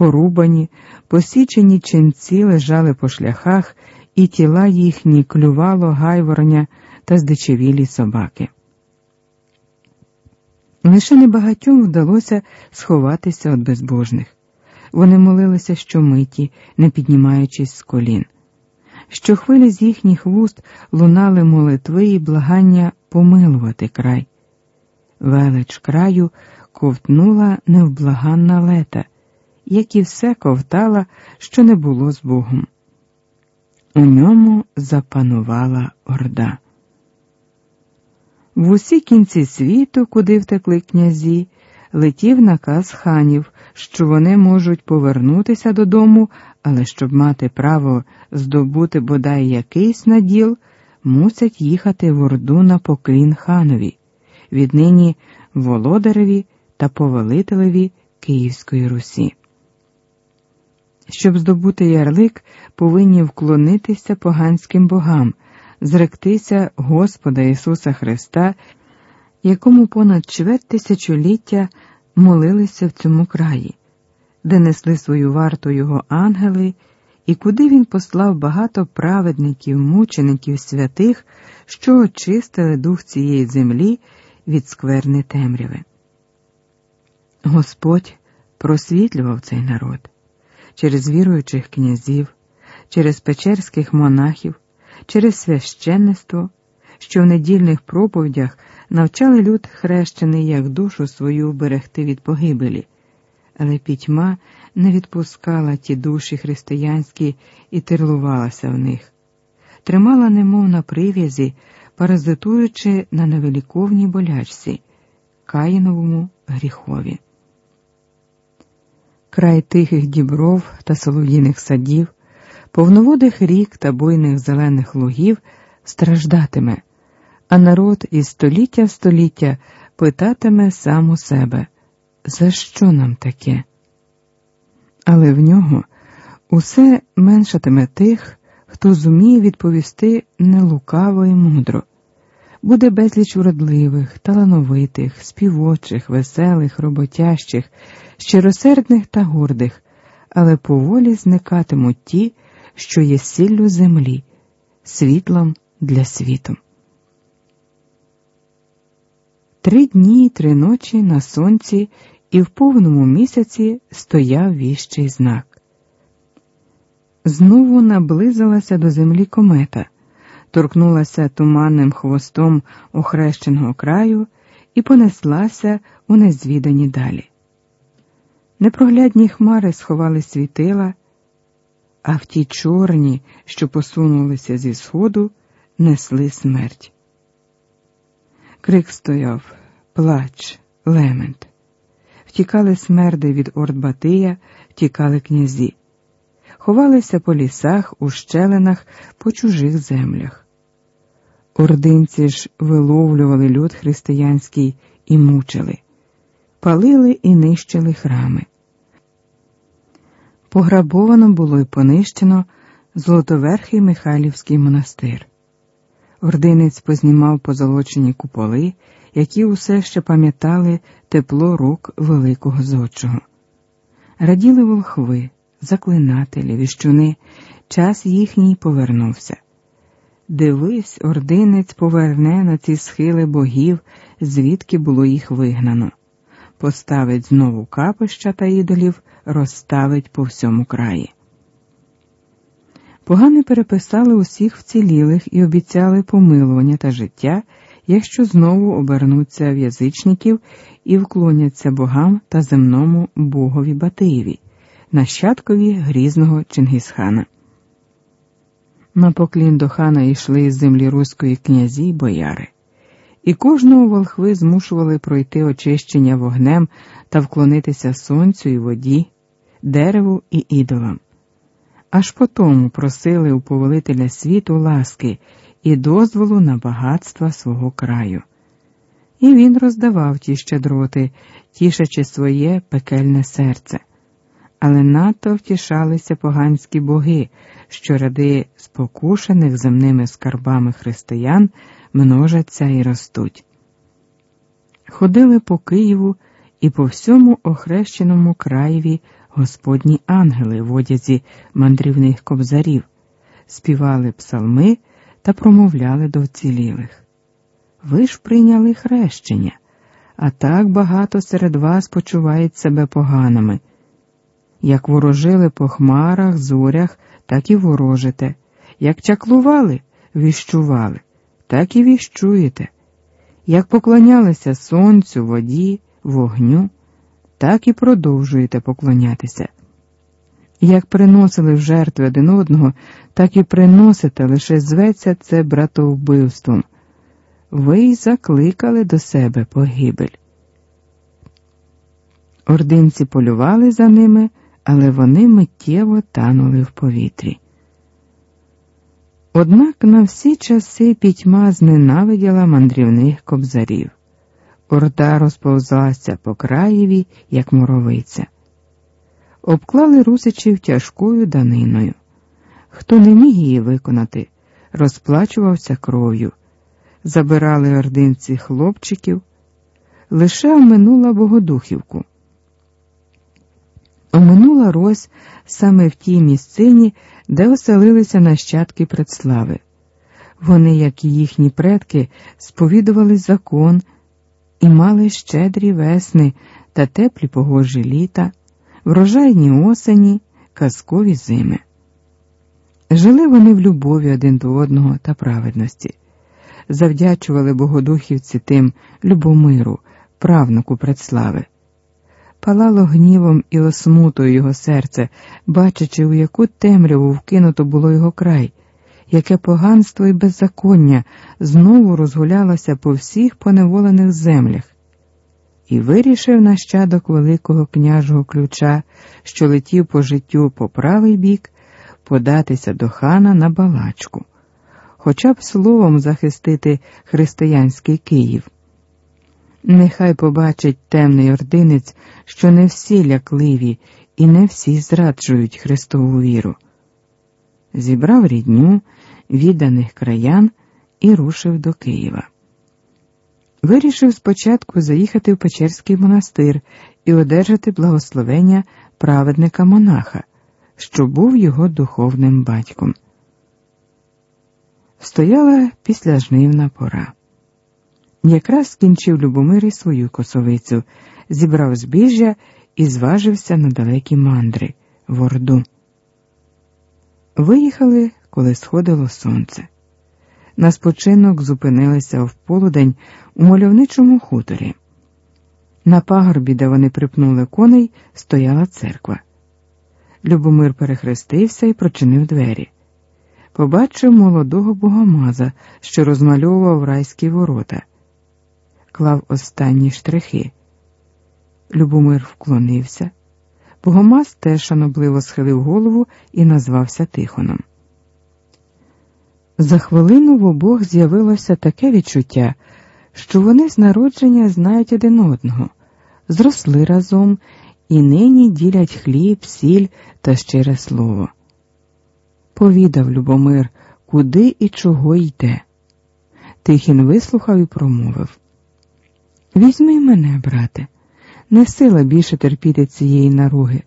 порубані, посічені ченці лежали по шляхах, і тіла їхні клювало гайворня та здичевілі собаки. Лише небагатьом вдалося сховатися від безбожних. Вони молилися щомиті, не піднімаючись з колін. Щохвилі з їхніх вуст лунали молитви і благання помилувати край. Велич краю ковтнула невблаганна лета, як і все ковтала, що не було з Богом. У ньому запанувала орда. В усі кінці світу, куди втекли князі, летів наказ ханів, що вони можуть повернутися додому, але щоб мати право здобути бодай якийсь наділ, мусять їхати в Орду на поклін ханові, віднині володареві та повелителеві Київської Русі. Щоб здобути ярлик, повинні вклонитися поганським богам, зректися Господа Ісуса Христа, якому понад чверть тисячоліття молилися в цьому краї, де несли свою варту його ангели, і куди він послав багато праведників, мучеників святих, що очистили дух цієї землі від скверни темряви. Господь просвітлював цей народ через віруючих князів, через печерських монахів, через священництво, що в недільних проповідях навчали люд хрещений, як душу свою берегти від погибелі, але пітьма не відпускала ті душі християнські і терлувалася в них, тримала немов на прив'язі, паразитуючи на невеликовній болячці, Каїновому гріхові. Край тихих дібров та солов'їних садів, повноводих рік та буйних зелених лугів страждатиме а народ із століття в століття питатиме сам у себе, за що нам таке? Але в нього усе меншатиме тих, хто зуміє відповісти нелукаво і мудро. Буде безліч вродливих, талановитих, співочих, веселих, роботящих, щиросердних та гордих, але поволі зникатимуть ті, що є сіллю землі, світлом для світу. Три дні три ночі на сонці і в повному місяці стояв віщий знак. Знову наблизилася до землі комета, торкнулася туманним хвостом охрещеного краю і понеслася у незвідані далі. Непроглядні хмари сховали світила, а в ті чорні, що посунулися зі сходу, несли смерть. Крик стояв, плач, лемент. Втікали смерди від Ордбатия, втікали князі, ховалися по лісах, у щелинах, по чужих землях. Ординці ж виловлювали люд християнський і мучили, палили і нищили храми. Пограбовано було й понищено Золотоверхий Михайлівський монастир. Ординець познімав позолочені куполи, які усе ще пам'ятали тепло рук великого зодчого. Раділи волхви, заклинателі, віщуни, час їхній повернувся. Дивись, ординець поверне на ці схили богів, звідки було їх вигнано, поставить знову капища та ідолів, розставить по всьому краї. Погани переписали усіх вцілілих і обіцяли помилування та життя, якщо знову обернуться в язичників і вклоняться богам та земному богові Батиєві, нащадкові грізного Чингісхана. На поклін до хана йшли з землі руської князі й бояри, і кожного волхви змушували пройти очищення вогнем та вклонитися сонцю і воді, дереву і ідолам аж потому просили у повелителя світу ласки і дозволу на багатства свого краю. І він роздавав ті щедроти, тішачи своє пекельне серце. Але надто втішалися поганські боги, що ради спокушених земними скарбами християн множаться і ростуть. Ходили по Києву і по всьому охрещеному краєві Господні ангели в одязі мандрівних кобзарів, співали псалми та промовляли до вцілілих. Ви ж прийняли хрещення, а так багато серед вас почувають себе поганими. Як ворожили по хмарах, зорях, так і ворожите, як чаклували, віщували, так і віщуєте, як поклонялися сонцю, воді, вогню, так і продовжуєте поклонятися. Як приносили в жертви один одного, так і приносите, лише зветься це братовбивством. Ви й закликали до себе погибель. Ординці полювали за ними, але вони миттєво танули в повітрі. Однак на всі часи пітьма зненавиділа мандрівних кобзарів. Орда розповзлася по краєві, як моровиця. Обклали русичів тяжкою даниною. Хто не міг її виконати, розплачувався кров'ю, забирали ординці хлопчиків, лише оминула Богодухівку. Оминула Рось саме в тій місцині, де оселилися нащадки предслави. Вони, як і їхні предки, сповідували закон і мали щедрі весни та теплі погожі літа, врожайні осені, казкові зими. Жили вони в любові один до одного та праведності, завдячували богодухівці тим любомиру, правнуку предслави. Палало гнівом і осмутою його серце, бачачи, у яку темряву вкинуто було його край, яке поганство і беззаконня знову розгулялося по всіх поневолених землях, і вирішив нащадок Великого княжого ключа, що летів по життю по правий бік, податися до хана на балачку, хоча б словом захистити християнський Київ. Нехай побачить темний ординець, що не всі лякливі і не всі зраджують Христову віру. Зібрав рідню відданих краян і рушив до Києва. Вирішив спочатку заїхати в Печерський монастир і одержати благословення праведника монаха, що був його духовним батьком. Стояла післяжнивна пора. Якраз скінчив Любомир свою косовицю, зібрав збіжжя і зважився на далекі мандри в Орду. Виїхали, коли сходило сонце. На спочинок зупинилися в полудень у мальовничому хуторі. На пагорбі, де вони припнули коней, стояла церква. Любомир перехрестився і прочинив двері. Побачив молодого богомаза, що розмальовував райські ворота клав останні штрихи. Любомир вклонився. Богомаз теж шанобливо схилив голову і назвався Тихоном. За хвилину в обох з'явилося таке відчуття, що вони з народження знають один одного, зросли разом і нині ділять хліб, сіль та щире слово. Повідав Любомир, куди і чого йде. Тихін вислухав і промовив Візьми мене, брате, не сила більше терпіти цієї наруги.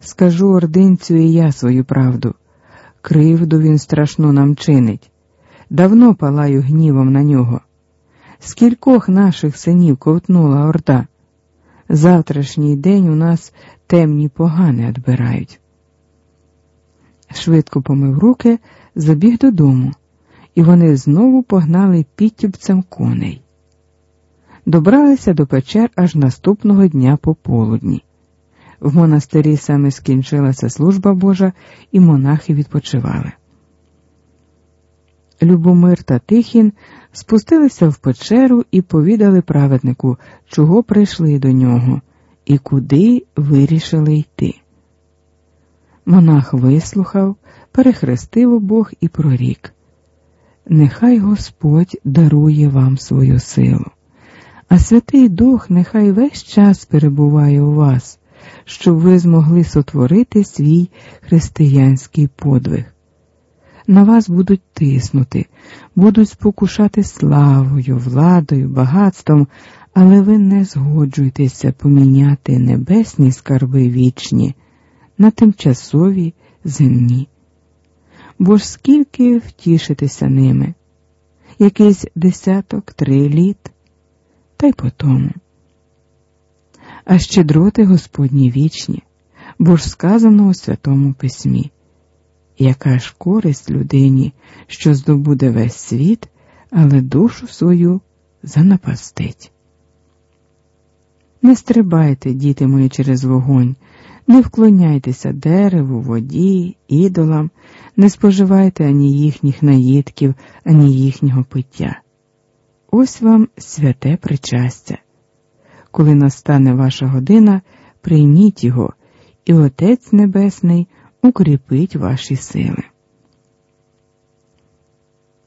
Скажу ординцю і я свою правду. Кривду він страшну нам чинить. Давно палаю гнівом на нього. Скількох наших синів ковтнула орда. Завтрашній день у нас темні погани відбирають. Швидко помив руки, забіг додому, і вони знову погнали підтюбцем коней добралися до печер аж наступного дня пополудні. В монастирі саме скінчилася служба Божа, і монахи відпочивали. Любомир та Тихін спустилися в печеру і повідали праведнику, чого прийшли до нього і куди вирішили йти. Монах вислухав, перехрестив обох і прорік. Нехай Господь дарує вам свою силу а Святий Дух нехай весь час перебуває у вас, щоб ви змогли сотворити свій християнський подвиг. На вас будуть тиснути, будуть спокушати славою, владою, багатством, але ви не згоджуєтеся поміняти небесні скарби вічні на тимчасові земні. Бо ж скільки втішитися ними, якийсь десяток три літ, та й по тому. А щедроти Господні вічні, бо ж сказано у Святому Письмі, яка ж користь людині, що здобуде весь світ, але душу свою занапастить. Не стрибайте, діти мої, через вогонь, не вклоняйтеся дереву, воді, ідолам, не споживайте ані їхніх наїдків, ані їхнього пиття. Ось вам святе причастя. Коли настане ваша година, прийміть його, і Отець Небесний укріпить ваші сили.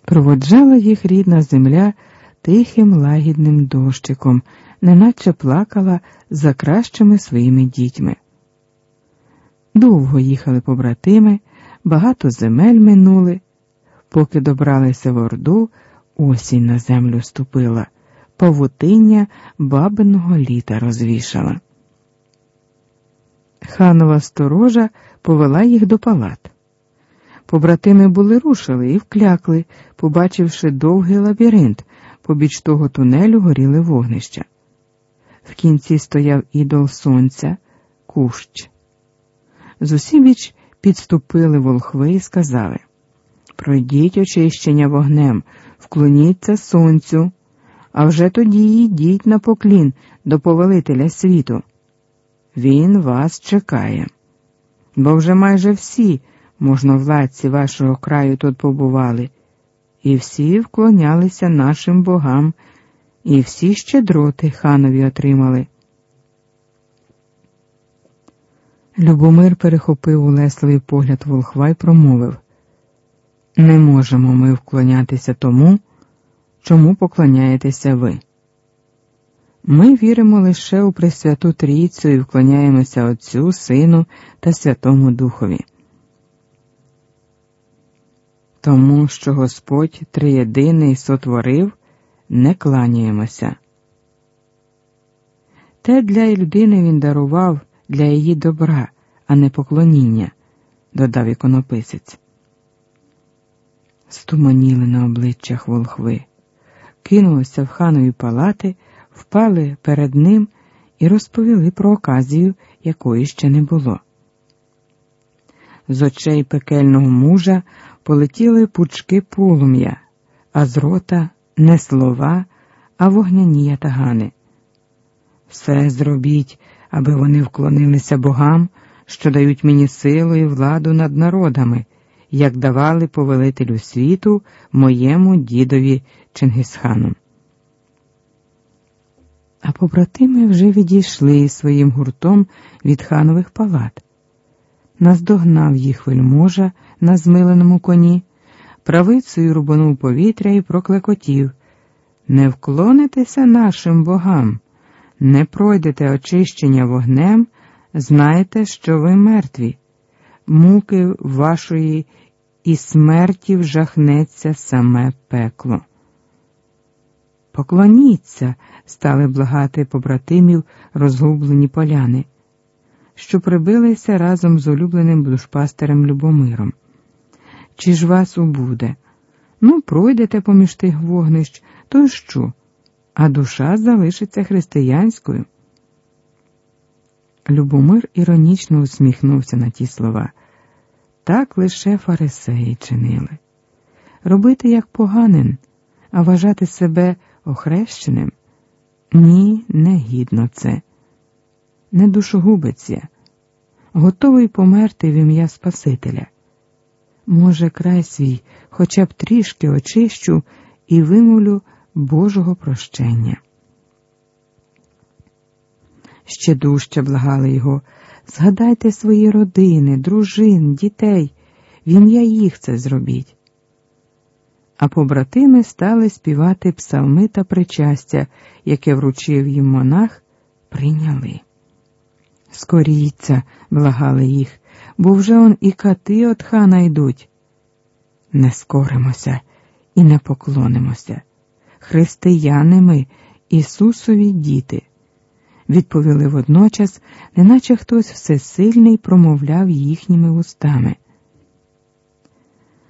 Проводжала їх рідна земля тихим лагідним дощиком, неначе плакала за кращими своїми дітьми. Довго їхали побратими, багато земель минули, поки добралися в Орду, осінь на землю ступила, павутиння бабиного літа розвішала. Ханова сторожа повела їх до палат. Побратими були рушили і вклякли, побачивши довгий лабіринт, побіч того тунелю горіли вогнища. В кінці стояв ідол сонця, кущ. З усібіч підступили волхви і сказали Пройдіть очищення вогнем, вклоніться сонцю, а вже тоді йдіть на поклін до повелителя світу. Він вас чекає, бо вже майже всі можновладці вашого краю тут побували, і всі вклонялися нашим богам, і всі щедроти ханові отримали. Любомир перехопив улесливий погляд волхва й промовив Не можемо ми вклонятися тому, чому поклоняєтеся ви. Ми віримо лише у Пресвяту Трійцю і вклоняємося Отцю, Сину та Святому Духові. Тому що Господь триєдиний сотворив, не кланяємося. Те для людини він дарував для її добра, а не поклоніння, додав іконописець. Стуманіли на обличчях волхви, кинулися в ханові палати, впали перед ним і розповіли про оказію, якої ще не було. З очей пекельного мужа полетіли пучки полум'я, а з рота не слова, а вогняні ятагани. Все зробіть, аби вони вклонилися богам, що дають мені силу і владу над народами, як давали повелителю світу моєму дідові Чингисхану. А побратими вже відійшли своїм гуртом від ханових палат. Наздогнав їх вельможа на змиленому коні, правицею рубанув повітря і проклекотів Не вклонитеся нашим богам не пройдете очищення вогнем, знайте, що ви мертві, муки вашої і смерті вжахнеться саме пекло. Поклоніться, стали благати побратимів розгублені поляни, що прибилися разом з улюбленим душпастерем Любомиром. Чи ж вас убуде? Ну, пройдете поміж тих вогнищ, то що? а душа залишиться християнською. Любомир іронічно усміхнувся на ті слова. Так лише фарисеї чинили. Робити як поганин, а вважати себе охрещеним ні, не гідно це. Не душогубиться, готовий померти в ім'я Спасителя. Може, край свій хоча б трішки очищу і вимолю Божого прощення. Ще дужче благали його, згадайте свої родини, дружин, дітей, в ім'я їх це зробіть. А побратими стали співати псалми та причастя, яке вручив їм монах, прийняли. Скоріться, благали їх, бо вже он і кати от хана йдуть. Не скоримося і не поклонимося християни ми, Ісусові діти. Відповіли водночас, неначе хтось всесильний промовляв їхніми устами.